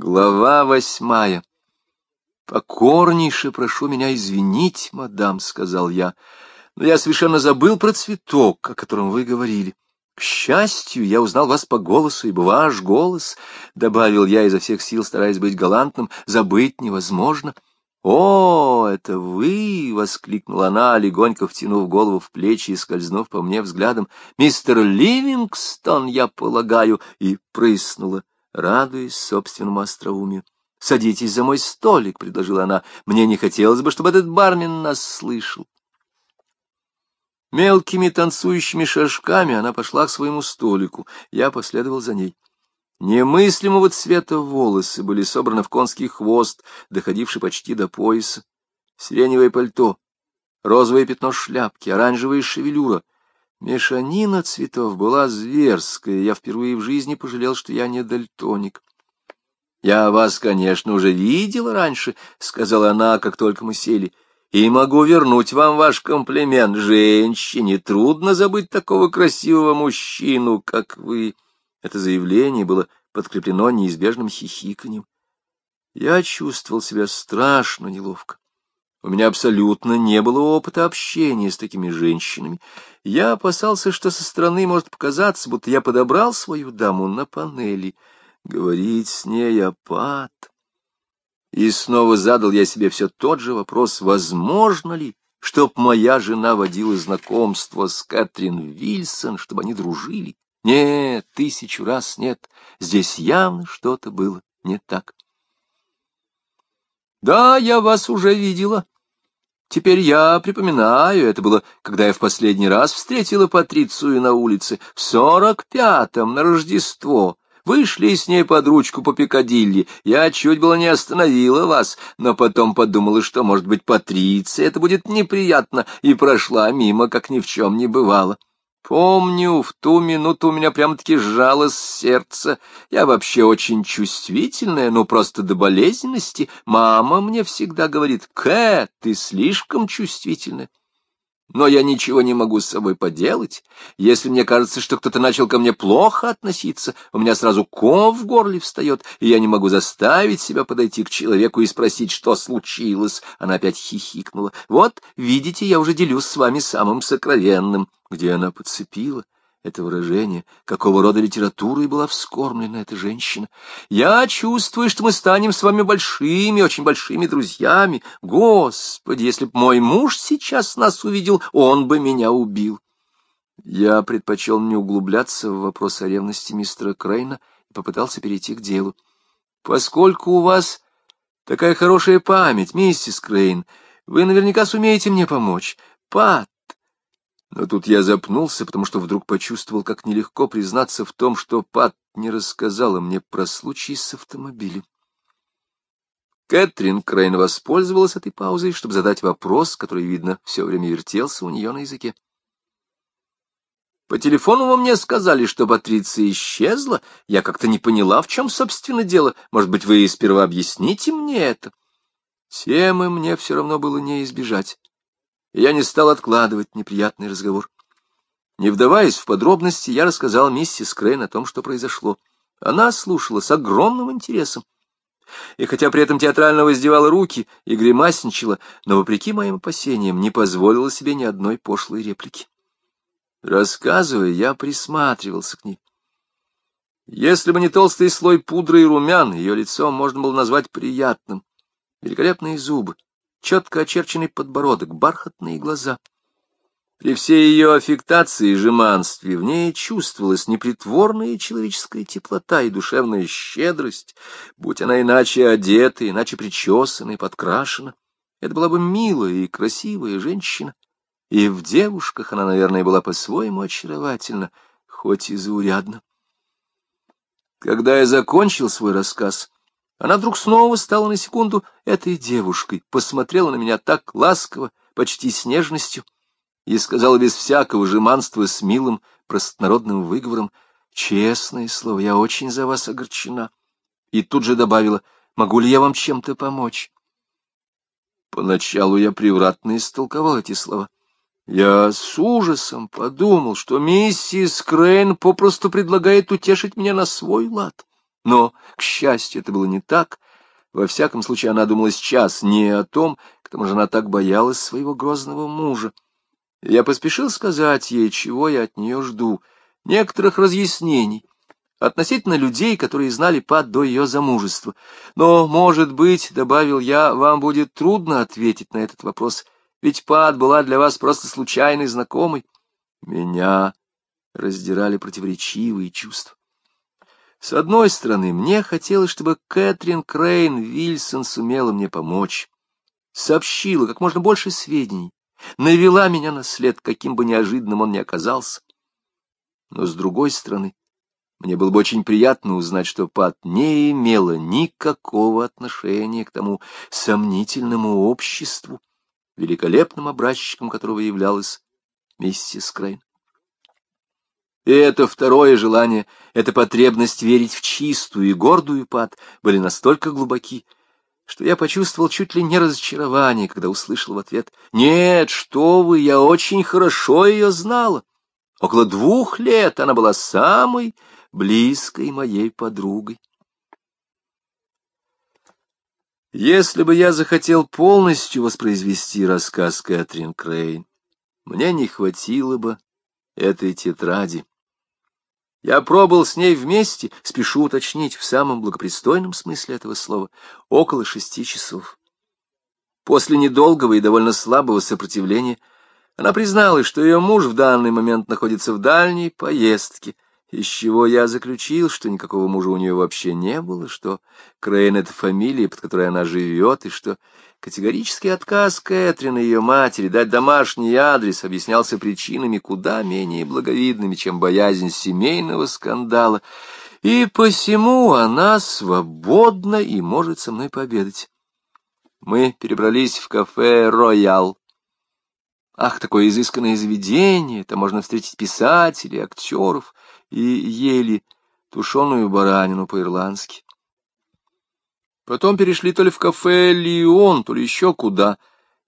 Глава восьмая. «Покорнейше прошу меня извинить, мадам», — сказал я, — «но я совершенно забыл про цветок, о котором вы говорили. К счастью, я узнал вас по голосу, ибо ваш голос, — добавил я изо всех сил, стараясь быть галантным, — забыть невозможно». «О, это вы!» — воскликнула она, легонько втянув голову в плечи и скользнув по мне взглядом. «Мистер Ливингстон, я полагаю!» и прыснула радуясь собственному остроумию. — Садитесь за мой столик, — предложила она. — Мне не хотелось бы, чтобы этот бармен нас слышал. Мелкими танцующими шажками она пошла к своему столику. Я последовал за ней. Немыслимого цвета волосы были собраны в конский хвост, доходивший почти до пояса. Сиреневое пальто, розовое пятно шляпки, оранжевая шевелюра — Мешанина цветов была зверская, я впервые в жизни пожалел, что я не дальтоник. — Я вас, конечно, уже видела раньше, — сказала она, как только мы сели, — и могу вернуть вам ваш комплимент. Женщине трудно забыть такого красивого мужчину, как вы. Это заявление было подкреплено неизбежным хихиканьем. Я чувствовал себя страшно неловко. У меня абсолютно не было опыта общения с такими женщинами. Я опасался, что со стороны может показаться, будто я подобрал свою даму на панели. Говорить с ней опад. И снова задал я себе все тот же вопрос, возможно ли, чтоб моя жена водила знакомство с Кэтрин Вильсон, чтобы они дружили? Нет, тысячу раз нет. Здесь явно что-то было не так. Да, я вас уже видела. Теперь я припоминаю, это было, когда я в последний раз встретила Патрицию на улице, в сорок пятом, на Рождество. Вышли с ней под ручку по Пикадилли. Я чуть было не остановила вас, но потом подумала, что, может быть, Патриция это будет неприятно, и прошла мимо, как ни в чем не бывало. Помню, в ту минуту у меня прям-таки сжалось сердце. Я вообще очень чувствительная, ну просто до болезненности. Мама мне всегда говорит, Кэт, ты слишком чувствительная. Но я ничего не могу с собой поделать. Если мне кажется, что кто-то начал ко мне плохо относиться, у меня сразу ком в горле встает, и я не могу заставить себя подойти к человеку и спросить, что случилось. Она опять хихикнула. Вот, видите, я уже делюсь с вами самым сокровенным. Где она подцепила? Это выражение, какого рода литературой была вскормлена эта женщина. Я чувствую, что мы станем с вами большими, очень большими друзьями. Господи, если б мой муж сейчас нас увидел, он бы меня убил. Я предпочел не углубляться в вопрос о ревности мистера Крейна и попытался перейти к делу. Поскольку у вас такая хорошая память, миссис Крейн, вы наверняка сумеете мне помочь. Пат, но тут я запнулся, потому что вдруг почувствовал, как нелегко признаться в том, что Пат не рассказала мне про случай с автомобилем. Кэтрин Крейн воспользовалась этой паузой, чтобы задать вопрос, который, видно, все время вертелся у нее на языке. По телефону вы мне сказали, что Патриция исчезла. Я как-то не поняла, в чем, собственно, дело. Может быть, вы сперва объясните мне это? Темы мне все равно было не избежать я не стал откладывать неприятный разговор. Не вдаваясь в подробности, я рассказал миссис Крейн о том, что произошло. Она слушала с огромным интересом. И хотя при этом театрально воздевала руки и гримасничала, но, вопреки моим опасениям, не позволила себе ни одной пошлой реплики. Рассказывая, я присматривался к ней. Если бы не толстый слой пудры и румян, ее лицо можно было назвать приятным. Великолепные зубы, четко очерченный подбородок, бархатные глаза. При всей ее аффектации и жеманстве в ней чувствовалась непритворная человеческая теплота и душевная щедрость, будь она иначе одета, иначе причесана и подкрашена. Это была бы милая и красивая женщина, и в девушках она, наверное, была по-своему очаровательна, хоть и заурядна. Когда я закончил свой рассказ, она вдруг снова стала на секунду этой девушкой, посмотрела на меня так ласково, почти с нежностью, и сказала без всякого жеманства с милым простонародным выговором, «Честное слово, я очень за вас огорчена». И тут же добавила, «Могу ли я вам чем-то помочь?» Поначалу я превратно истолковал эти слова. Я с ужасом подумал, что миссис Крейн попросту предлагает утешить меня на свой лад Но, к счастью, это было не так. Во всяком случае, она думала сейчас не о том, к тому же она так боялась своего грозного мужа. Я поспешил сказать ей, чего я от нее жду, некоторых разъяснений относительно людей, которые знали Пат до ее замужества. Но, может быть, — добавил я, — вам будет трудно ответить на этот вопрос, ведь Пат была для вас просто случайной знакомой. Меня раздирали противоречивые чувства. С одной стороны, мне хотелось, чтобы Кэтрин Крейн Вильсон сумела мне помочь, сообщила как можно больше сведений, навела меня на след, каким бы неожиданным он ни оказался. Но с другой стороны, мне было бы очень приятно узнать, что Пат не имела никакого отношения к тому сомнительному обществу, великолепным образчиком которого являлась миссис Крейн. И это второе желание, эта потребность верить в чистую и гордую Пат были настолько глубоки, что я почувствовал чуть ли не разочарование, когда услышал в ответ «Нет, что вы, я очень хорошо ее знала. Около двух лет она была самой близкой моей подругой». Если бы я захотел полностью воспроизвести рассказ Кэтрин Крейн, мне не хватило бы этой тетради. Я пробыл с ней вместе, спешу уточнить, в самом благопристойном смысле этого слова, около шести часов. После недолгого и довольно слабого сопротивления она призналась, что ее муж в данный момент находится в дальней поездке — из чего я заключил, что никакого мужа у нее вообще не было, что Крейн — это фамилия, под которой она живет, и что категорический отказ Кэтрин и ее матери дать домашний адрес объяснялся причинами куда менее благовидными, чем боязнь семейного скандала, и посему она свободна и может со мной пообедать. Мы перебрались в кафе «Роял». Ах, такое изысканное заведение, там можно встретить писателей, актеров — и ели тушеную баранину по-ирландски. Потом перешли то ли в кафе «Лион», то ли еще куда,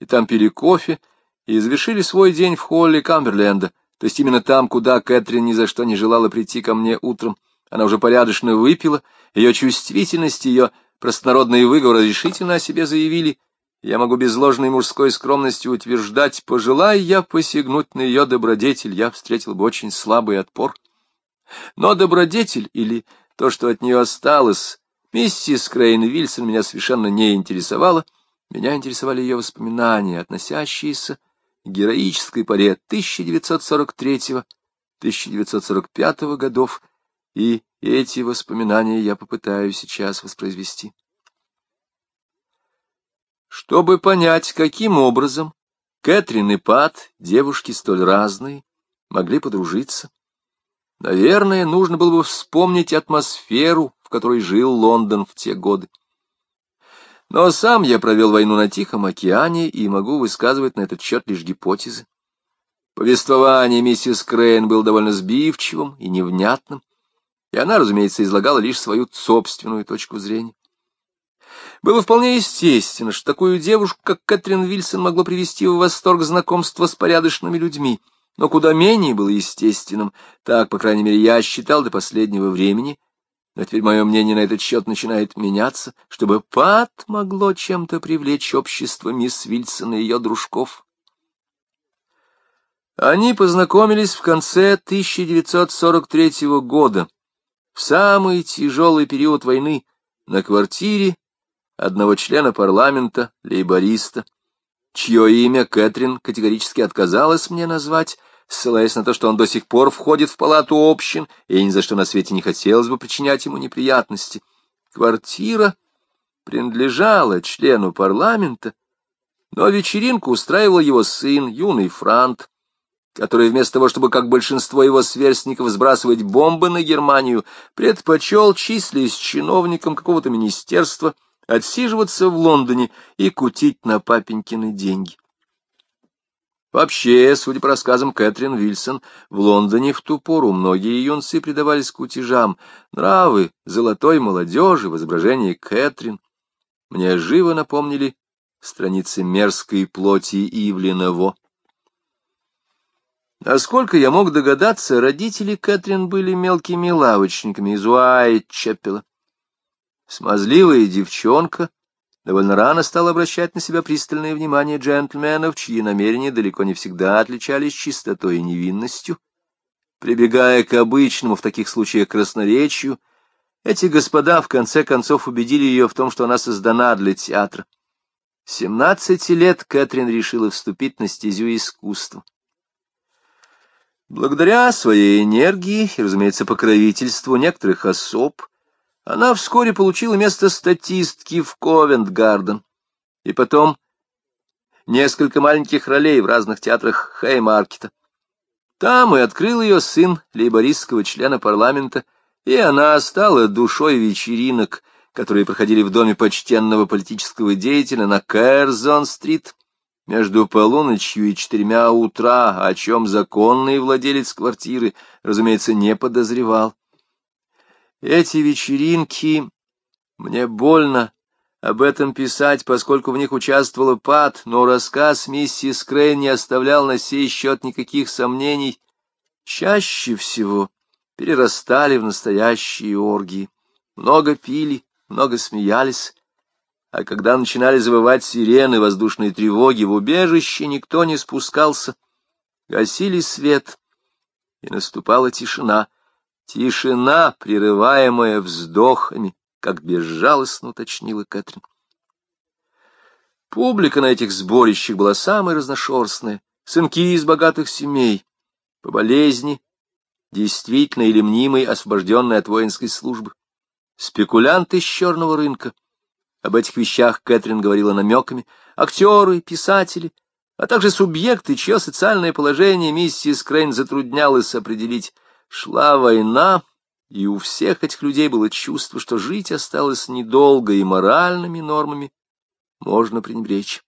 и там пили кофе, и завершили свой день в холле Камберленда, то есть именно там, куда Кэтрин ни за что не желала прийти ко мне утром. Она уже порядочно выпила, ее чувствительность, ее простонародные выговоры решительно о себе заявили. Я могу без ложной мужской скромности утверждать, пожелая я посягнуть на ее добродетель, я встретил бы очень слабый отпор. Но добродетель или то, что от нее осталось, миссис Крейн Вильсон меня совершенно не интересовала. Меня интересовали ее воспоминания, относящиеся к героической поре 1943-1945 годов, и эти воспоминания я попытаюсь сейчас воспроизвести. Чтобы понять, каким образом Кэтрин и Пат, девушки столь разные, могли подружиться, Наверное, нужно было бы вспомнить атмосферу, в которой жил Лондон в те годы. Но сам я провел войну на Тихом океане и могу высказывать на этот счет лишь гипотезы. Повествование миссис Крейн было довольно сбивчивым и невнятным, и она, разумеется, излагала лишь свою собственную точку зрения. Было вполне естественно, что такую девушку, как Кэтрин Вильсон, могло привести в восторг знакомство с порядочными людьми — но куда менее было естественным, так, по крайней мере, я считал до последнего времени, но теперь мое мнение на этот счет начинает меняться, чтобы Пат могло чем-то привлечь общество мисс Вильсон и ее дружков. Они познакомились в конце 1943 года, в самый тяжелый период войны, на квартире одного члена парламента, лейбориста, чье имя Кэтрин категорически отказалась мне назвать, ссылаясь на то, что он до сих пор входит в палату общин, и ни за что на свете не хотелось бы причинять ему неприятности. Квартира принадлежала члену парламента, но вечеринку устраивал его сын, юный Франт, который вместо того, чтобы, как большинство его сверстников, сбрасывать бомбы на Германию, предпочел, числясь чиновником какого-то министерства, отсиживаться в Лондоне и кутить на папенькины деньги. Вообще, судя по рассказам Кэтрин Вильсон, в Лондоне в ту пору многие юнцы предавались кутежам, нравы золотой молодежи в изображении Кэтрин. Мне живо напомнили страницы мерзкой плоти Ивлина Во. Насколько я мог догадаться, родители Кэтрин были мелкими лавочниками из Уайт-Чеппела. Смазливая девчонка довольно рано стала обращать на себя пристальное внимание джентльменов, чьи намерения далеко не всегда отличались чистотой и невинностью. Прибегая к обычному в таких случаях красноречию, эти господа в конце концов убедили ее в том, что она создана для театра. Семнадцати лет Кэтрин решила вступить на стезю искусства. Благодаря своей энергии и, разумеется, покровительству некоторых особ, она вскоре получила место статистки в Ковент-Гарден, и потом несколько маленьких ролей в разных театрах Хеймаркета. Там и открыл ее сын лейбористского члена парламента, и она стала душой вечеринок, которые проходили в доме почтенного политического деятеля на Кэрзон-стрит между полуночью и четырьмя утра, о чем законный владелец квартиры, разумеется, не подозревал. Эти вечеринки... Мне больно об этом писать, поскольку в них участвовала Пат, но рассказ миссис Крейн не оставлял на сей счет никаких сомнений. Чаще всего перерастали в настоящие оргии. Много пили, много смеялись, а когда начинали завывать сирены воздушной тревоги, в убежище никто не спускался. Гасили свет, и наступала тишина — Тишина, прерываемая вздохами, как безжалостно уточнила Кэтрин. Публика на этих сборищах была самой разношерстная. Сынки из богатых семей, по болезни, действительно или мнимой, освобожденные от воинской службы. Спекулянты с черного рынка. Об этих вещах Кэтрин говорила намеками. Актеры, писатели, а также субъекты, чье социальное положение миссис Крейн затруднялось определить. Шла война, и у всех этих людей было чувство, что жить осталось недолго, и моральными нормами можно пренебречь.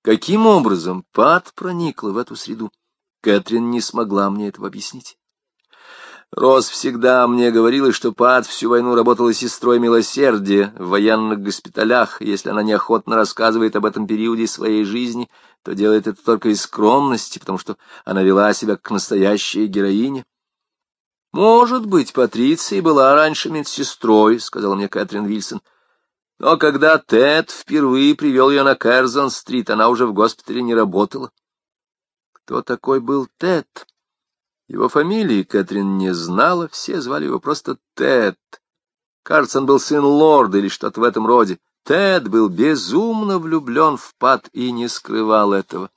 Каким образом Пат проникла в эту среду? Кэтрин не смогла мне этого объяснить. Рос всегда мне говорила, что Пат всю войну работала сестрой милосердия в военных госпиталях, если она неохотно рассказывает об этом периоде своей жизни, то делает это только из скромности, потому что она вела себя как настоящая героиня. «Может быть, Патриция была раньше медсестрой», — сказала мне Кэтрин Вильсон. «Но когда Тед впервые привел ее на Кэрзон-стрит, она уже в госпитале не работала». Кто такой был Тед? Его фамилии Кэтрин не знала, все звали его просто Тед. Кажется, он был сын лорда или что-то в этом роде. Тед был безумно влюблен в Пат и не скрывал этого.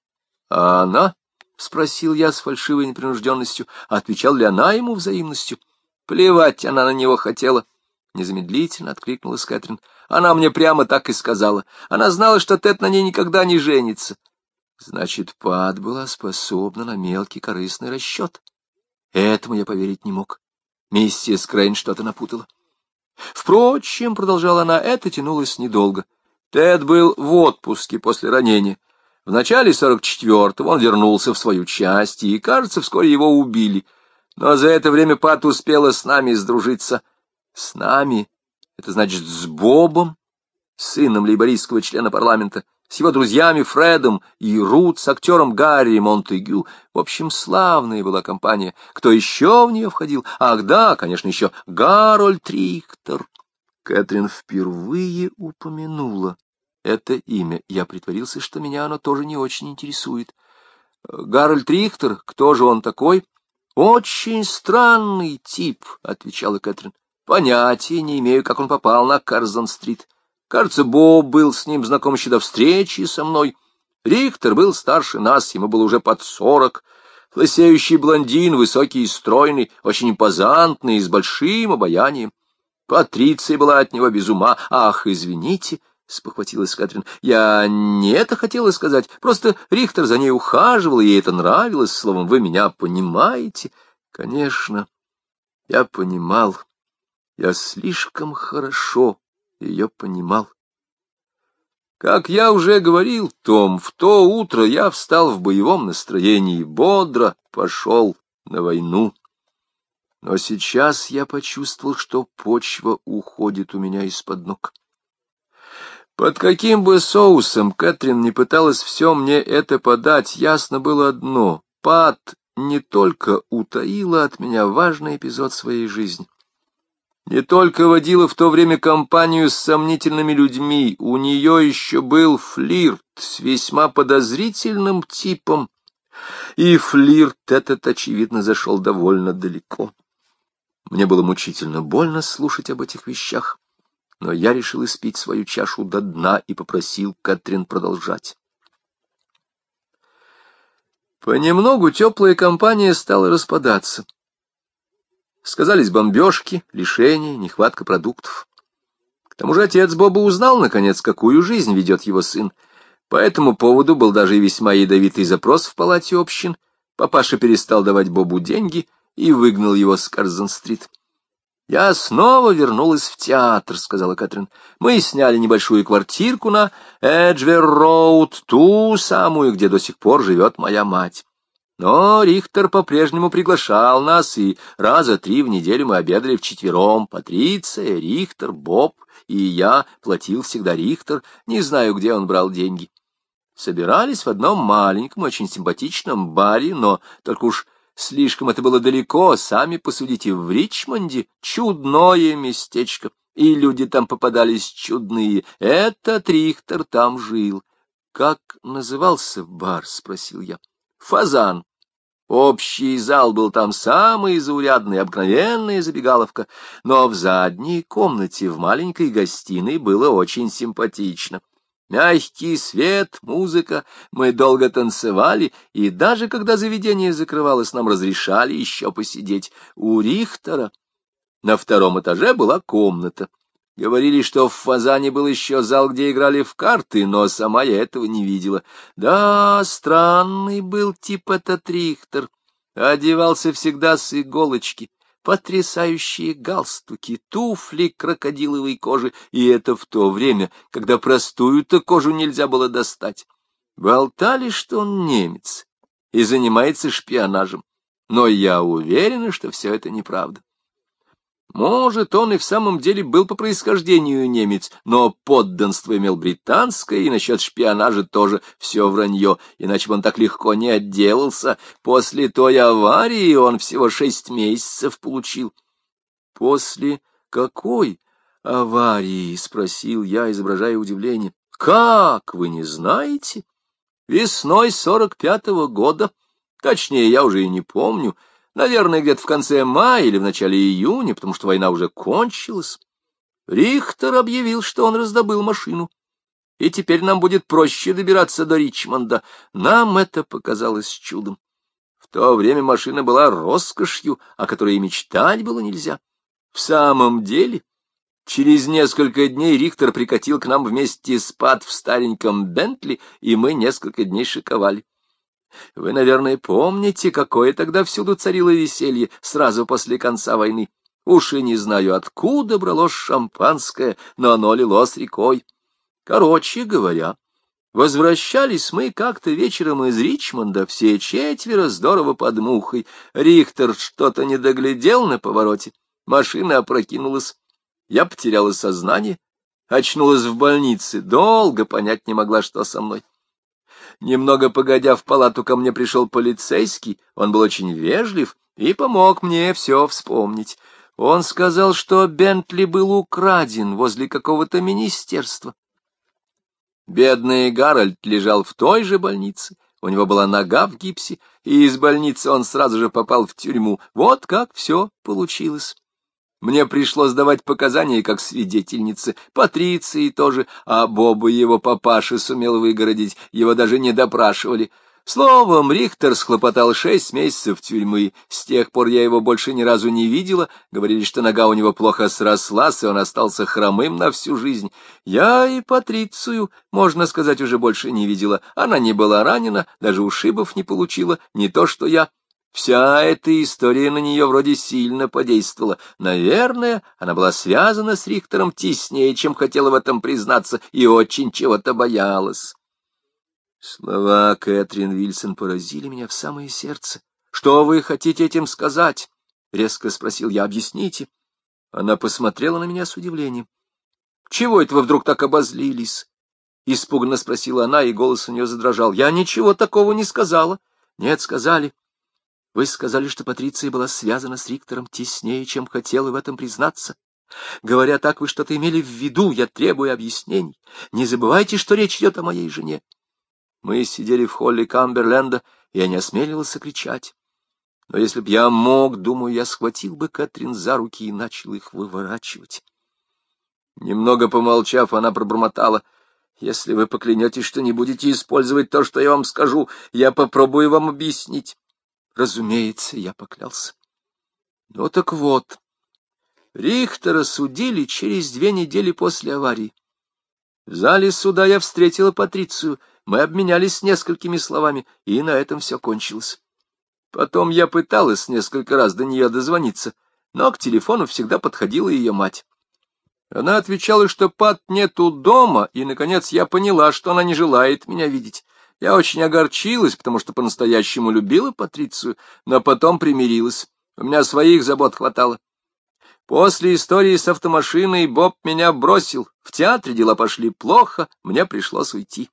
— А она? — спросил я с фальшивой непринужденностью. Отвечал ли она ему взаимностью? — Плевать она на него хотела. Незамедлительно откликнулась Кэтрин. Она мне прямо так и сказала. Она знала, что Тед на ней никогда не женится. Значит, Пат была способна на мелкий корыстный расчет. Этому я поверить не мог. Миссис Крейн что-то напутала. Впрочем, — продолжала она, — это тянулось недолго. Тед был в отпуске после ранения. В начале сорок четвертого он вернулся в свою часть, и, кажется, вскоре его убили. Но за это время Пат успела с нами сдружиться. С нами? Это значит, с Бобом, сыном лейбористского члена парламента, с его друзьями Фредом и Рут, с актером Гарри Монтегю. В общем, славная была компания. Кто еще в нее входил? Ах, да, конечно, еще Гарольд Рихтер. Кэтрин впервые упомянула это имя. Я притворился, что меня оно тоже не очень интересует. Гарольд Рихтер, кто же он такой? Очень странный тип, — отвечала Кэтрин. Понятия не имею, как он попал на Карзон-стрит. Кажется, Боб был с ним знаком еще до встречи со мной. Рихтер был старше нас, ему было уже под сорок. Лысеющий блондин, высокий и стройный, очень импозантный, с большим обаянием. Патриция была от него без ума. Ах, извините, — спохватилась Катрин, — я не это хотела сказать. Просто Рихтер за ней ухаживал, и ей это нравилось. Словом, вы меня понимаете. Конечно, я понимал. Я слишком хорошо ее понимал. Как я уже говорил, Том, в то утро я встал в боевом настроении и бодро пошел на войну. Но сейчас я почувствовал, что почва уходит у меня из-под ног. Под каким бы соусом Кэтрин не пыталась все мне это подать, ясно было одно — Пат не только утаила от меня важный эпизод своей жизни, Не только водила в то время компанию с сомнительными людьми, у нее еще был флирт с весьма подозрительным типом, и флирт этот, очевидно, зашел довольно далеко. Мне было мучительно больно слушать об этих вещах, но я решил испить свою чашу до дна и попросил Кэтрин продолжать. Понемногу теплая компания стала распадаться. Сказались бомбежки, лишения, нехватка продуктов. К тому же отец Боба узнал, наконец, какую жизнь ведет его сын. По этому поводу был даже и весьма ядовитый запрос в палате общин. Папаша перестал давать Бобу деньги и выгнал его с Карзен-стрит. «Я снова вернулась в театр», — сказала Кэтрин. «Мы сняли небольшую квартирку на Эджвер-Роуд, ту самую, где до сих пор живет моя мать. Но Рихтер по-прежнему приглашал нас, и раза три в неделю мы обедали вчетвером. Патриция, Рихтер, Боб и я платил всегда Рихтер, не знаю, где он брал деньги. Собирались в одном маленьком, очень симпатичном баре, но только уж Слишком это было далеко, сами посудите, в Ричмонде чудное местечко, и люди там попадались чудные. Этот Рихтер там жил. Как назывался бар, спросил я. Фазан. Общий зал был там самый заурядный, обыкновенная забегаловка, но в задней комнате в маленькой гостиной было очень симпатично. Мягкий свет, музыка, мы долго танцевали, и даже когда заведение закрывалось, нам разрешали еще посидеть. У Рихтера на втором этаже была комната. Говорили, что в Фазане был еще зал, где играли в карты, но сама я этого не видела. Да, странный был тип этот Рихтер. Одевался всегда с иголочки, потрясающие галстуки, туфли крокодиловой кожи, и это в то время, когда простую-то кожу нельзя было достать. Болтали, что он немец и занимается шпионажем, но я уверена, что все это неправда. Может, он и в самом деле был по происхождению немец, но подданство имел британское, и насчет шпионажа тоже все вранье, иначе бы он так легко не отделался. После той аварии он всего шесть месяцев получил. — После какой аварии? — спросил я, изображая удивление. — Как, вы не знаете? Весной сорок пятого года, точнее, я уже и не помню, — Наверное, где-то в конце мая или в начале июня, потому что война уже кончилась. Рихтер объявил, что он раздобыл машину. И теперь нам будет проще добираться до Ричмонда. Нам это показалось чудом. В то время машина была роскошью, о которой и мечтать было нельзя. В самом деле, через несколько дней Рихтер прикатил к нам вместе с Пат в стареньком Бентли, и мы несколько дней шиковали. Вы, наверное, помните, какое тогда всюду царило веселье сразу после конца войны. Уж и не знаю, откуда бралось шампанское, но оно лилось рекой. Короче говоря, возвращались мы как-то вечером из Ричмонда, все четверо здорово под мухой. Рихтер что-то не доглядел на повороте, машина опрокинулась. Я потеряла сознание, очнулась в больнице, долго понять не могла, что со мной. Немного погодя в палату ко мне пришел полицейский, он был очень вежлив и помог мне все вспомнить. Он сказал, что Бентли был украден возле какого-то министерства. Бедный Гарольд лежал в той же больнице, у него была нога в гипсе, и из больницы он сразу же попал в тюрьму. Вот как все получилось. Мне пришлось давать показания как свидетельнице, Патриции тоже, а Боба его папаша сумел выгородить, его даже не допрашивали. Словом, Рихтер схлопотал шесть месяцев тюрьмы. С тех пор я его больше ни разу не видела. Говорили, что нога у него плохо срослась, и он остался хромым на всю жизнь. Я и Патрицию, можно сказать, уже больше не видела. Она не была ранена, даже ушибов не получила, не то что я. Вся эта история на нее вроде сильно подействовала. Наверное, она была связана с Рихтером теснее, чем хотела в этом признаться, и очень чего-то боялась. Слова Кэтрин Вильсон поразили меня в самое сердце. — Что вы хотите этим сказать? — резко спросил я. — Объясните. Она посмотрела на меня с удивлением. — Чего это вы вдруг так обозлились? — испуганно спросила она, и голос у нее задрожал. — Я ничего такого не сказала. — Нет, сказали. — вы сказали, что Патриция была связана с Риктором теснее, чем хотела в этом признаться. Говоря так, вы что-то имели в виду, я требую объяснений. Не забывайте, что речь идет о моей жене. Мы сидели в холле Камберленда, и я не осмеливался кричать. Но если б я мог, думаю, я схватил бы Кэтрин за руки и начал их выворачивать. Немного помолчав, она пробормотала. «Если вы поклянетесь, что не будете использовать то, что я вам скажу, я попробую вам объяснить». Разумеется, я поклялся. Ну так вот, Рихтера судили через две недели после аварии. В зале суда я встретила Патрицию, мы обменялись несколькими словами, и на этом все кончилось. Потом я пыталась несколько раз до нее дозвониться, но к телефону всегда подходила ее мать. Она отвечала, что Пат нету дома, и, наконец, я поняла, что она не желает меня видеть. Я очень огорчилась, потому что по-настоящему любила Патрицию, но потом примирилась. У меня своих забот хватало. После истории с автомашиной Боб меня бросил. В театре дела пошли плохо, мне пришлось уйти.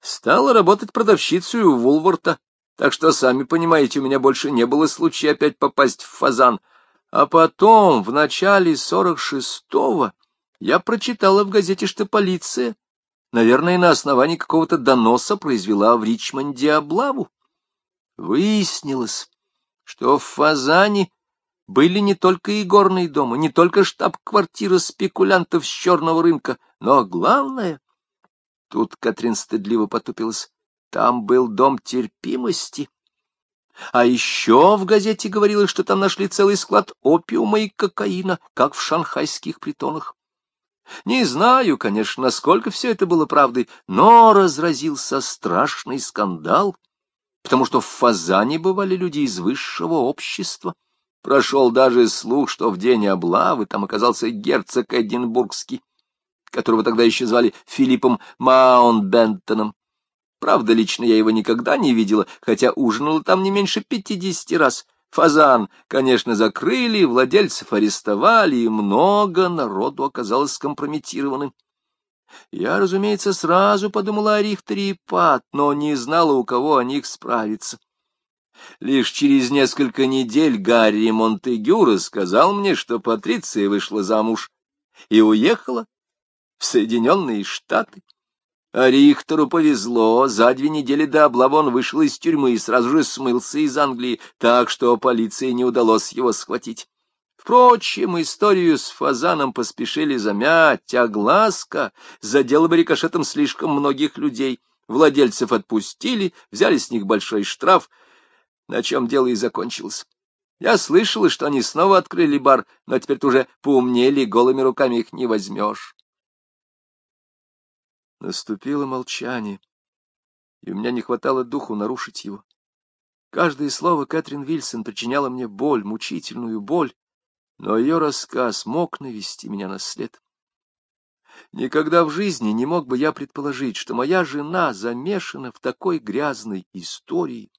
Стала работать продавщицей у Вулворта, так что, сами понимаете, у меня больше не было случая опять попасть в фазан. А потом, в начале сорок шестого, я прочитала в газете, что полиция, наверное, на основании какого-то доноса произвела в Ричмонде облаву. Выяснилось, что в Фазане были не только игорные дома, не только штаб-квартира спекулянтов с черного рынка, но главное... Тут Катрин стыдливо потупилась. Там был дом терпимости. А еще в газете говорилось, что там нашли целый склад опиума и кокаина, как в шанхайских притонах. Не знаю, конечно, насколько все это было правдой, но разразился страшный скандал, потому что в Фазане бывали люди из высшего общества. Прошел даже слух, что в день облавы там оказался герцог Эдинбургский, которого тогда еще звали Филиппом Маунтбентоном. Правда, лично я его никогда не видела, хотя ужинала там не меньше пятидесяти раз. Фазан, конечно, закрыли, владельцев арестовали, и много народу оказалось скомпрометированным. Я, разумеется, сразу подумала о Рихтере и Пат, но не знала, у кого о них справиться. Лишь через несколько недель Гарри Монтегю рассказал мне, что Патриция вышла замуж и уехала в Соединенные Штаты. А Рихтеру повезло, за две недели до облавы он вышел из тюрьмы и сразу же смылся из Англии, так что полиции не удалось его схватить. Впрочем, историю с фазаном поспешили замять, а глазка задела бы рикошетом слишком многих людей. Владельцев отпустили, взяли с них большой штраф, на чем дело и закончилось. Я слышала, что они снова открыли бар, но теперь уже поумнели, голыми руками их не возьмешь. Наступило молчание, и у меня не хватало духу нарушить его. Каждое слово Кэтрин Вильсон причиняло мне боль, мучительную боль, но ее рассказ мог навести меня на след. Никогда в жизни не мог бы я предположить, что моя жена замешана в такой грязной истории,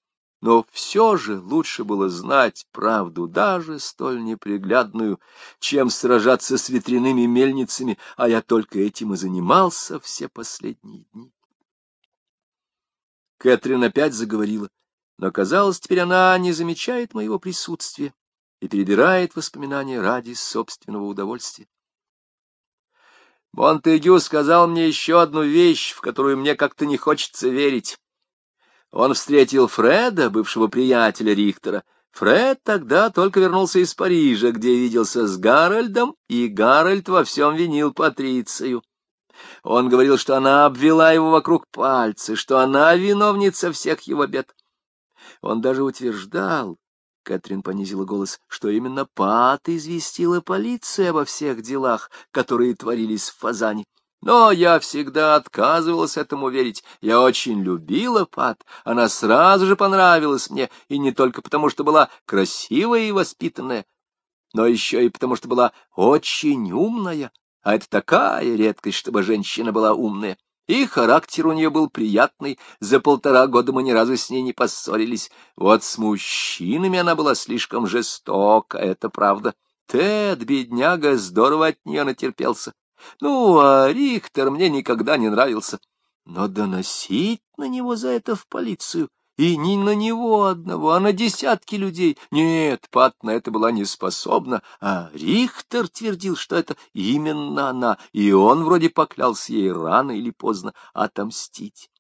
но все же лучше было знать правду, даже столь неприглядную, чем сражаться с ветряными мельницами, а я только этим и занимался все последние дни. Кэтрин опять заговорила, но, казалось, теперь она не замечает моего присутствия и перебирает воспоминания ради собственного удовольствия. Монтегю сказал мне еще одну вещь, в которую мне как-то не хочется верить. Он встретил Фреда, бывшего приятеля Рихтера. Фред тогда только вернулся из Парижа, где виделся с Гарольдом, и Гарольд во всем винил Патрицию. Он говорил, что она обвела его вокруг пальца, что она виновница всех его бед. Он даже утверждал, Кэтрин понизила голос, что именно Пат известила полицию обо всех делах, которые творились в Фазане. Но я всегда отказывалась этому верить. Я очень любила Пат. Она сразу же понравилась мне, и не только потому, что была красивая и воспитанная, но еще и потому, что была очень умная. А это такая редкость, чтобы женщина была умная. И характер у нее был приятный. За полтора года мы ни разу с ней не поссорились. Вот с мужчинами она была слишком жестока, это правда. Тед, бедняга, здорово от нее натерпелся. Ну, а Рихтер мне никогда не нравился. Но доносить на него за это в полицию И не на него одного, а на десятки людей. Нет, Пат на это была не способна, а Рихтер твердил, что это именно она, и он вроде поклялся ей рано или поздно отомстить.